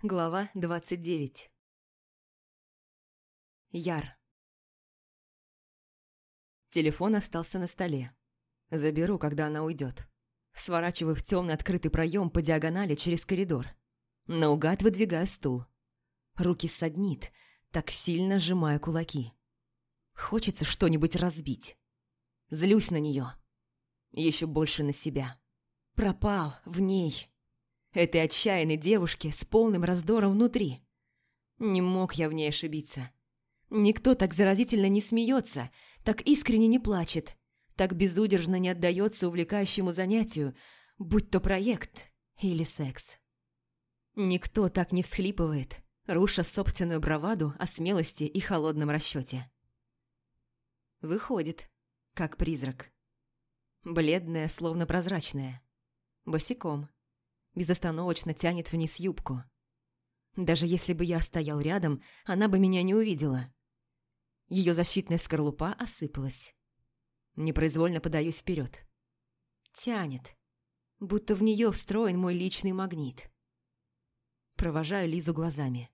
Глава 29 Яр Телефон остался на столе. Заберу, когда она уйдет. Сворачиваю в темный открытый проем по диагонали через коридор. Наугад выдвигаю стул. Руки саднит, так сильно сжимая кулаки. Хочется что-нибудь разбить. Злюсь на нее. Еще больше на себя. Пропал в ней этой отчаянной девушке с полным раздором внутри. Не мог я в ней ошибиться. Никто так заразительно не смеется, так искренне не плачет, так безудержно не отдается увлекающему занятию, будь то проект или секс. Никто так не всхлипывает, руша собственную браваду о смелости и холодном расчете. Выходит, как призрак. Бледная, словно прозрачная. Босиком безостановочно тянет вниз юбку. Даже если бы я стоял рядом, она бы меня не увидела. Ее защитная скорлупа осыпалась. Непроизвольно подаюсь вперед. Тянет, будто в нее встроен мой личный магнит. Провожаю Лизу глазами.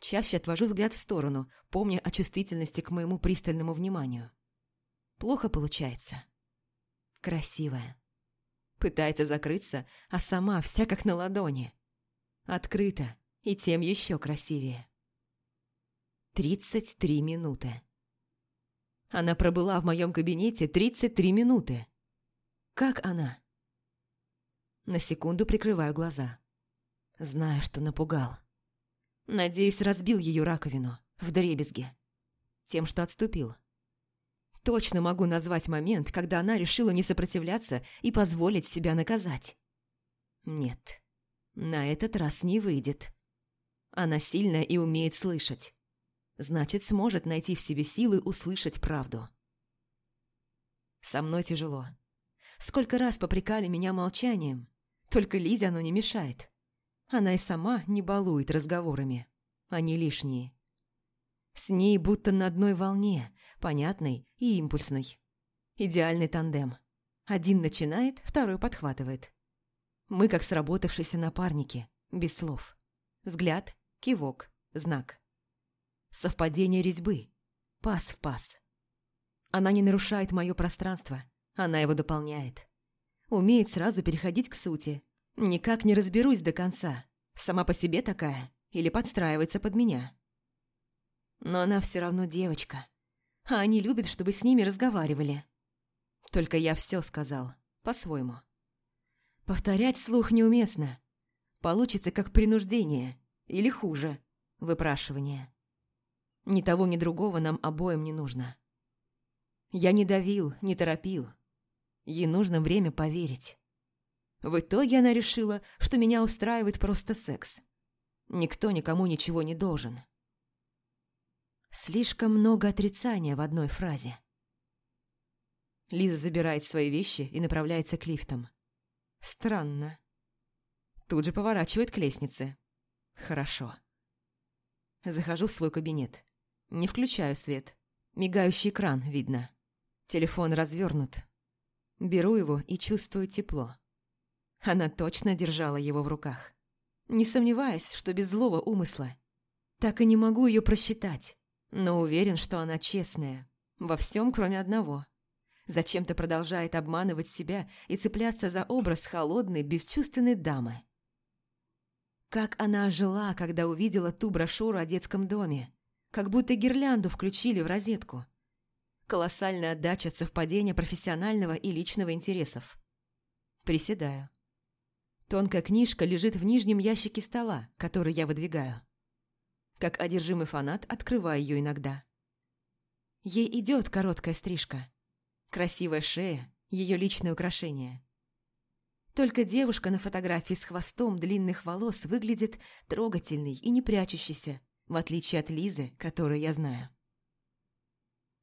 Чаще отвожу взгляд в сторону, помня о чувствительности к моему пристальному вниманию. Плохо получается. Красивая. Пытается закрыться, а сама вся как на ладони. Открыто, и тем еще красивее. Тридцать три минуты. Она пробыла в моем кабинете тридцать три минуты. Как она? На секунду прикрываю глаза. Знаю, что напугал. Надеюсь, разбил ее раковину в дребезге. Тем, что отступил. Точно могу назвать момент, когда она решила не сопротивляться и позволить себя наказать. Нет, на этот раз не выйдет. Она сильная и умеет слышать. Значит, сможет найти в себе силы услышать правду. Со мной тяжело. Сколько раз попрекали меня молчанием. Только Лизе оно не мешает. Она и сама не балует разговорами. Они лишние. С ней будто на одной волне, понятной и импульсной. Идеальный тандем. Один начинает, второй подхватывает. Мы как сработавшиеся напарники, без слов. Взгляд, кивок, знак. Совпадение резьбы. Пас в пас. Она не нарушает мое пространство, она его дополняет. Умеет сразу переходить к сути. Никак не разберусь до конца. Сама по себе такая или подстраивается под меня. Но она все равно девочка. А они любят, чтобы с ними разговаривали. Только я все сказал, по-своему. Повторять слух неуместно. Получится как принуждение, или хуже, выпрашивание. Ни того, ни другого нам обоим не нужно. Я не давил, не торопил. Ей нужно время поверить. В итоге она решила, что меня устраивает просто секс. Никто никому ничего не должен. Слишком много отрицания в одной фразе. Лиза забирает свои вещи и направляется к лифтам. Странно. Тут же поворачивает к лестнице. Хорошо. Захожу в свой кабинет. Не включаю свет. Мигающий экран видно. Телефон развернут. Беру его и чувствую тепло. Она точно держала его в руках. Не сомневаясь, что без злого умысла. Так и не могу ее просчитать. Но уверен, что она честная. Во всем, кроме одного. Зачем-то продолжает обманывать себя и цепляться за образ холодной, бесчувственной дамы. Как она ожила, когда увидела ту брошюру о детском доме. Как будто гирлянду включили в розетку. Колоссальная отдача от совпадения профессионального и личного интересов. Приседаю. Тонкая книжка лежит в нижнем ящике стола, который я выдвигаю. Как одержимый фанат, открываю ее иногда. Ей идет короткая стрижка. Красивая шея, ее личное украшение. Только девушка на фотографии с хвостом длинных волос выглядит трогательной и не прячущейся, в отличие от Лизы, которую я знаю.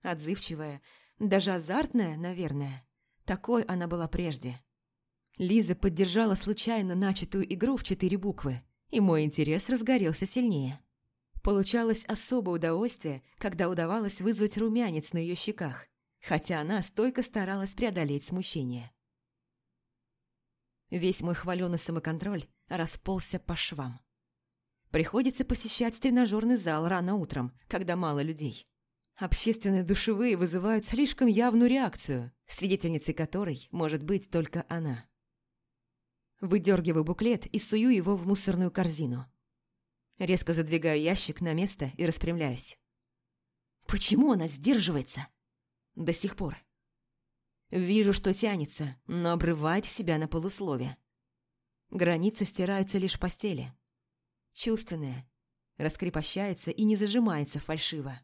Отзывчивая, даже азартная, наверное. Такой она была прежде. Лиза поддержала случайно начатую игру в четыре буквы, и мой интерес разгорелся сильнее. Получалось особое удовольствие, когда удавалось вызвать румянец на ее щеках, хотя она стойко старалась преодолеть смущение. Весь мой хваленый самоконтроль расползся по швам. Приходится посещать тренажерный зал рано утром, когда мало людей. Общественные душевые вызывают слишком явную реакцию, свидетельницей которой может быть только она. Выдергиваю буклет и сую его в мусорную корзину. Резко задвигаю ящик на место и распрямляюсь. Почему она сдерживается? До сих пор. Вижу, что тянется, но обрывает себя на полуслове. Границы стираются лишь в постели. Чувственная, раскрепощается и не зажимается фальшиво.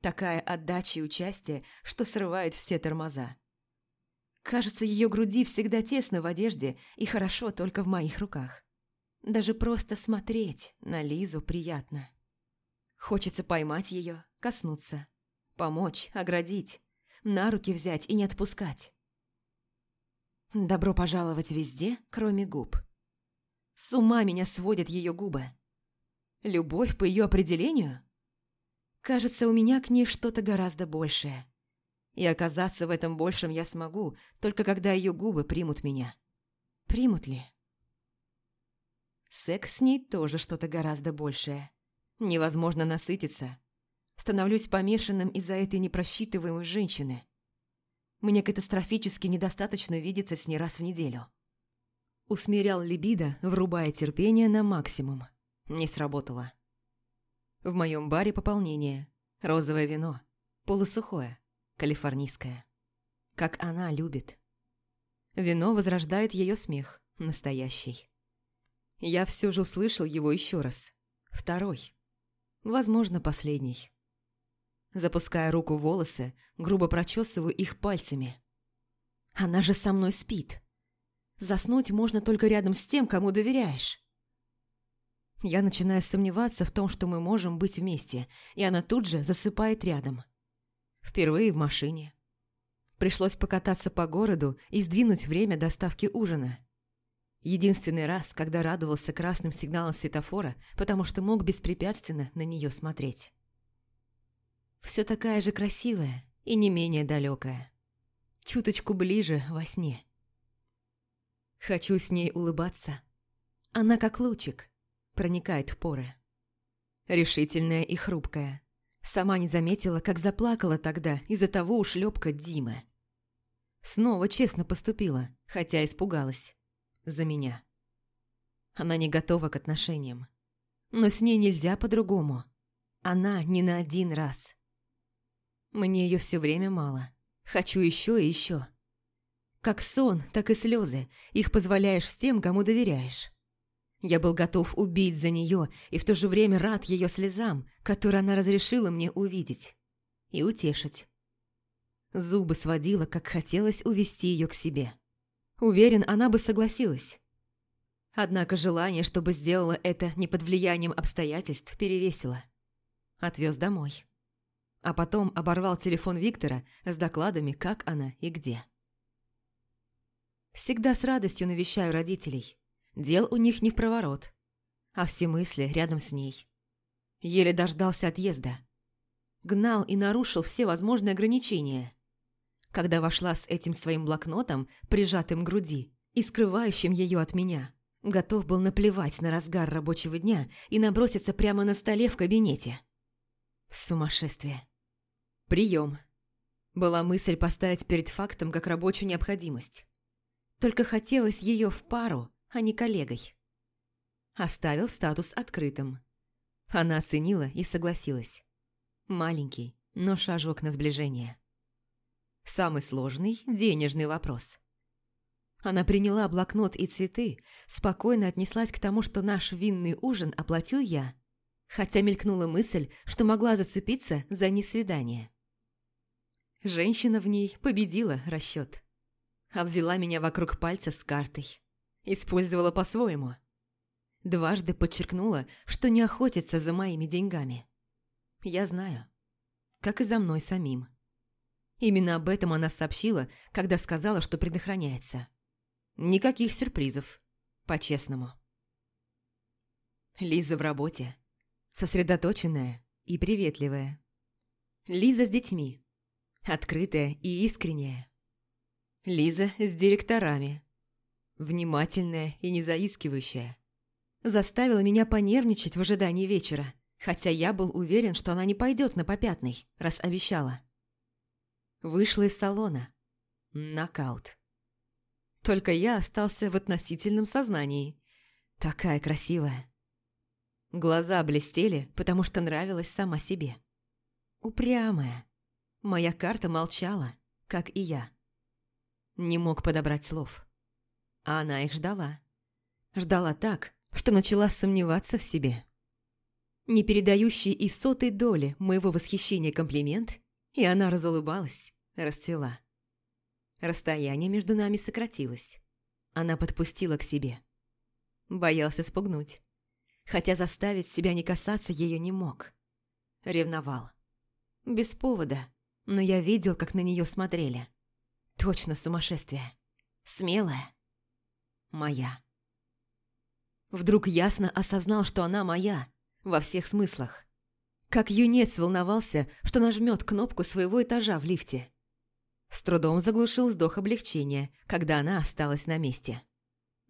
Такая отдача и участие, что срывает все тормоза. Кажется, ее груди всегда тесно в одежде и хорошо только в моих руках. Даже просто смотреть на Лизу приятно. Хочется поймать ее, коснуться, помочь, оградить, на руки взять и не отпускать. Добро пожаловать везде, кроме губ. С ума меня сводят ее губы. Любовь по ее определению? Кажется, у меня к ней что-то гораздо большее. И оказаться в этом большем я смогу, только когда ее губы примут меня. Примут ли? Секс с ней тоже что-то гораздо большее. Невозможно насытиться. Становлюсь помешанным из-за этой непросчитываемой женщины. Мне катастрофически недостаточно видеться с ней раз в неделю. Усмирял либидо, врубая терпение на максимум. Не сработало. В моем баре пополнение. Розовое вино. Полусухое. Калифорнийское. Как она любит. Вино возрождает ее смех. Настоящий. Я все же услышал его еще раз. Второй. Возможно, последний. Запуская руку в волосы, грубо прочесываю их пальцами. Она же со мной спит. Заснуть можно только рядом с тем, кому доверяешь. Я начинаю сомневаться в том, что мы можем быть вместе, и она тут же засыпает рядом. Впервые в машине. Пришлось покататься по городу и сдвинуть время доставки ужина. Единственный раз, когда радовался красным сигналом светофора, потому что мог беспрепятственно на нее смотреть. Все такая же красивая и не менее далекая. Чуточку ближе во сне. Хочу с ней улыбаться. Она как лучик, проникает в поры. Решительная и хрупкая. Сама не заметила, как заплакала тогда из-за того ушлепка Димы. Снова честно поступила, хотя испугалась. За меня. Она не готова к отношениям. Но с ней нельзя по-другому. Она не на один раз. Мне ее все время мало. Хочу еще и еще. Как сон, так и слезы. Их позволяешь с тем, кому доверяешь. Я был готов убить за нее и в то же время рад ее слезам, которые она разрешила мне увидеть. И утешить. Зубы сводила, как хотелось увести ее к себе. Уверен, она бы согласилась. Однако желание, чтобы сделала это не под влиянием обстоятельств, перевесило. Отвез домой. А потом оборвал телефон Виктора с докладами, как она и где. Всегда с радостью навещаю родителей. Дел у них не в проворот, а все мысли рядом с ней. Еле дождался отъезда. Гнал и нарушил все возможные ограничения. Когда вошла с этим своим блокнотом, прижатым к груди, и скрывающим ее от меня, готов был наплевать на разгар рабочего дня и наброситься прямо на столе в кабинете. Сумасшествие. Прием. Была мысль поставить перед фактом как рабочую необходимость. Только хотелось ее в пару, а не коллегой. Оставил статус открытым. Она оценила и согласилась. Маленький, но шажок на сближение. Самый сложный – денежный вопрос. Она приняла блокнот и цветы, спокойно отнеслась к тому, что наш винный ужин оплатил я, хотя мелькнула мысль, что могла зацепиться за несвидание. Женщина в ней победила расчет. Обвела меня вокруг пальца с картой. Использовала по-своему. Дважды подчеркнула, что не охотится за моими деньгами. Я знаю. Как и за мной самим. Именно об этом она сообщила, когда сказала, что предохраняется. Никаких сюрпризов. По-честному. Лиза в работе. Сосредоточенная и приветливая. Лиза с детьми. Открытая и искренняя. Лиза с директорами. Внимательная и незаискивающая. заставила меня понервничать в ожидании вечера, хотя я был уверен, что она не пойдет на попятный, раз обещала. Вышла из салона. Нокаут. Только я остался в относительном сознании. Такая красивая. Глаза блестели, потому что нравилась сама себе. Упрямая. Моя карта молчала, как и я. Не мог подобрать слов. А она их ждала. Ждала так, что начала сомневаться в себе. Не передающий и сотой доли моего восхищения комплимент, и она разулыбалась, расцвела. Расстояние между нами сократилось. Она подпустила к себе. Боялся спугнуть. Хотя заставить себя не касаться ее не мог. Ревновал. Без повода, но я видел, как на нее смотрели. Точно сумасшествие. Смелая. Моя. Вдруг ясно осознал, что она моя, во всех смыслах. Как юнец волновался, что нажмет кнопку своего этажа в лифте. С трудом заглушил вздох облегчения, когда она осталась на месте.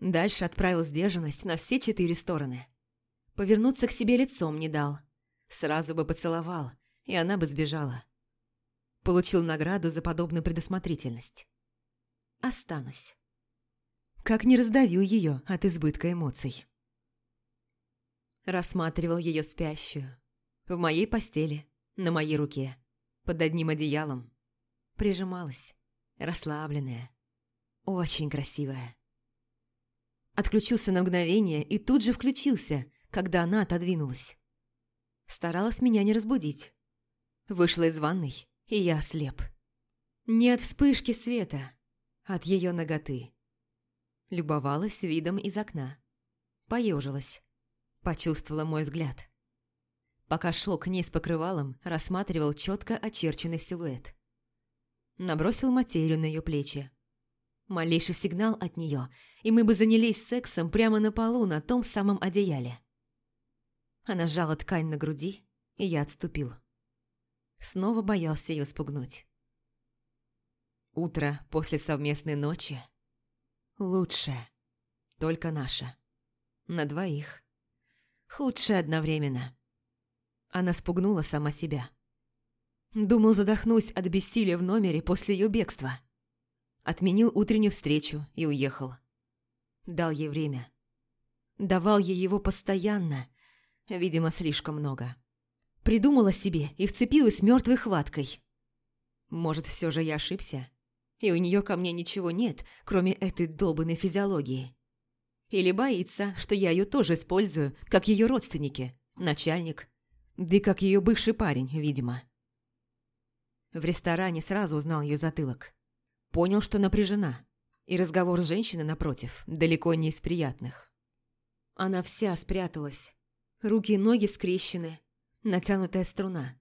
Дальше отправил сдержанность на все четыре стороны. Повернуться к себе лицом не дал. Сразу бы поцеловал, и она бы сбежала. Получил награду за подобную предусмотрительность. Останусь. Как не раздавил ее от избытка эмоций. Рассматривал ее спящую. В моей постели, на моей руке, под одним одеялом, Прижималась, расслабленная, очень красивая. Отключился на мгновение и тут же включился, когда она отодвинулась. Старалась меня не разбудить. Вышла из ванной, и я ослеп. Не от вспышки света, от ее ноготы. Любовалась видом из окна. Поежилась. Почувствовала мой взгляд. Пока шел к ней с покрывалом, рассматривал четко очерченный силуэт набросил материю на ее плечи. Малейший сигнал от нее, и мы бы занялись сексом прямо на полу на том самом одеяле. Она сжала ткань на груди, и я отступил. Снова боялся ее спугнуть. Утро после совместной ночи лучшее, только наше. На двоих. Худшее одновременно. Она спугнула сама себя. Думал, задохнусь от бессилия в номере после ее бегства. Отменил утреннюю встречу и уехал. Дал ей время. Давал ей его постоянно, видимо, слишком много. Придумала себе и вцепилась мертвой хваткой. Может, все же я ошибся? И у нее ко мне ничего нет, кроме этой долбанной физиологии. Или боится, что я ее тоже использую, как ее родственники, начальник, да и как ее бывший парень, видимо. В ресторане сразу узнал ее затылок. Понял, что напряжена. И разговор с женщиной, напротив, далеко не из приятных. Она вся спряталась. Руки и ноги скрещены. Натянутая струна.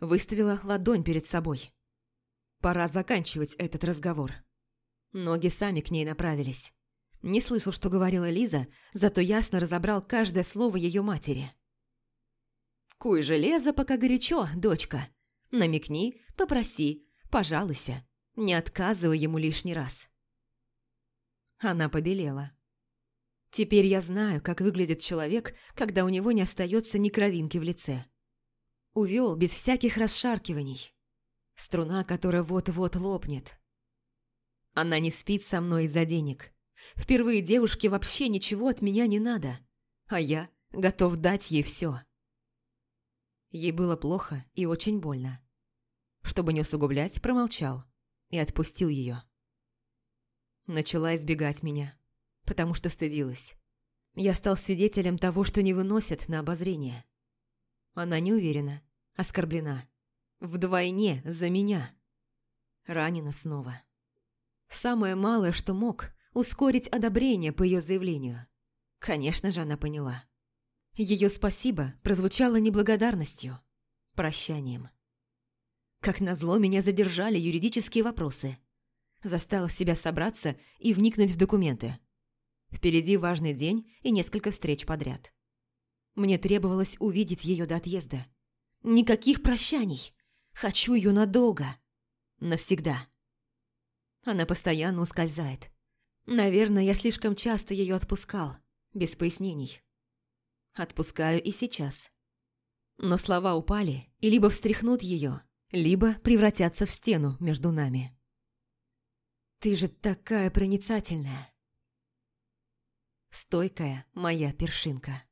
Выставила ладонь перед собой. Пора заканчивать этот разговор. Ноги сами к ней направились. Не слышал, что говорила Лиза, зато ясно разобрал каждое слово ее матери. «Куй железо, пока горячо, дочка. Намекни, попроси, пожалуйся. Не отказывай ему лишний раз. Она побелела. Теперь я знаю, как выглядит человек, когда у него не остается ни кровинки в лице. Увел без всяких расшаркиваний. Струна, которая вот-вот лопнет. Она не спит со мной из-за денег. Впервые девушке вообще ничего от меня не надо. А я готов дать ей все. Ей было плохо и очень больно. Чтобы не усугублять, промолчал и отпустил ее. Начала избегать меня, потому что стыдилась. Я стал свидетелем того, что не выносят на обозрение. Она не уверена, оскорблена. Вдвойне за меня. Ранена снова. Самое малое, что мог, ускорить одобрение по ее заявлению. Конечно же, она поняла. Ее спасибо прозвучало неблагодарностью, прощанием. Как назло, меня задержали юридические вопросы. Заставил себя собраться и вникнуть в документы. Впереди важный день и несколько встреч подряд. Мне требовалось увидеть ее до отъезда. Никаких прощаний. Хочу ее надолго. Навсегда. Она постоянно ускользает. Наверное, я слишком часто ее отпускал, без пояснений. Отпускаю и сейчас. Но слова упали и либо встряхнут ее, либо превратятся в стену между нами. «Ты же такая проницательная!» Стойкая моя першинка.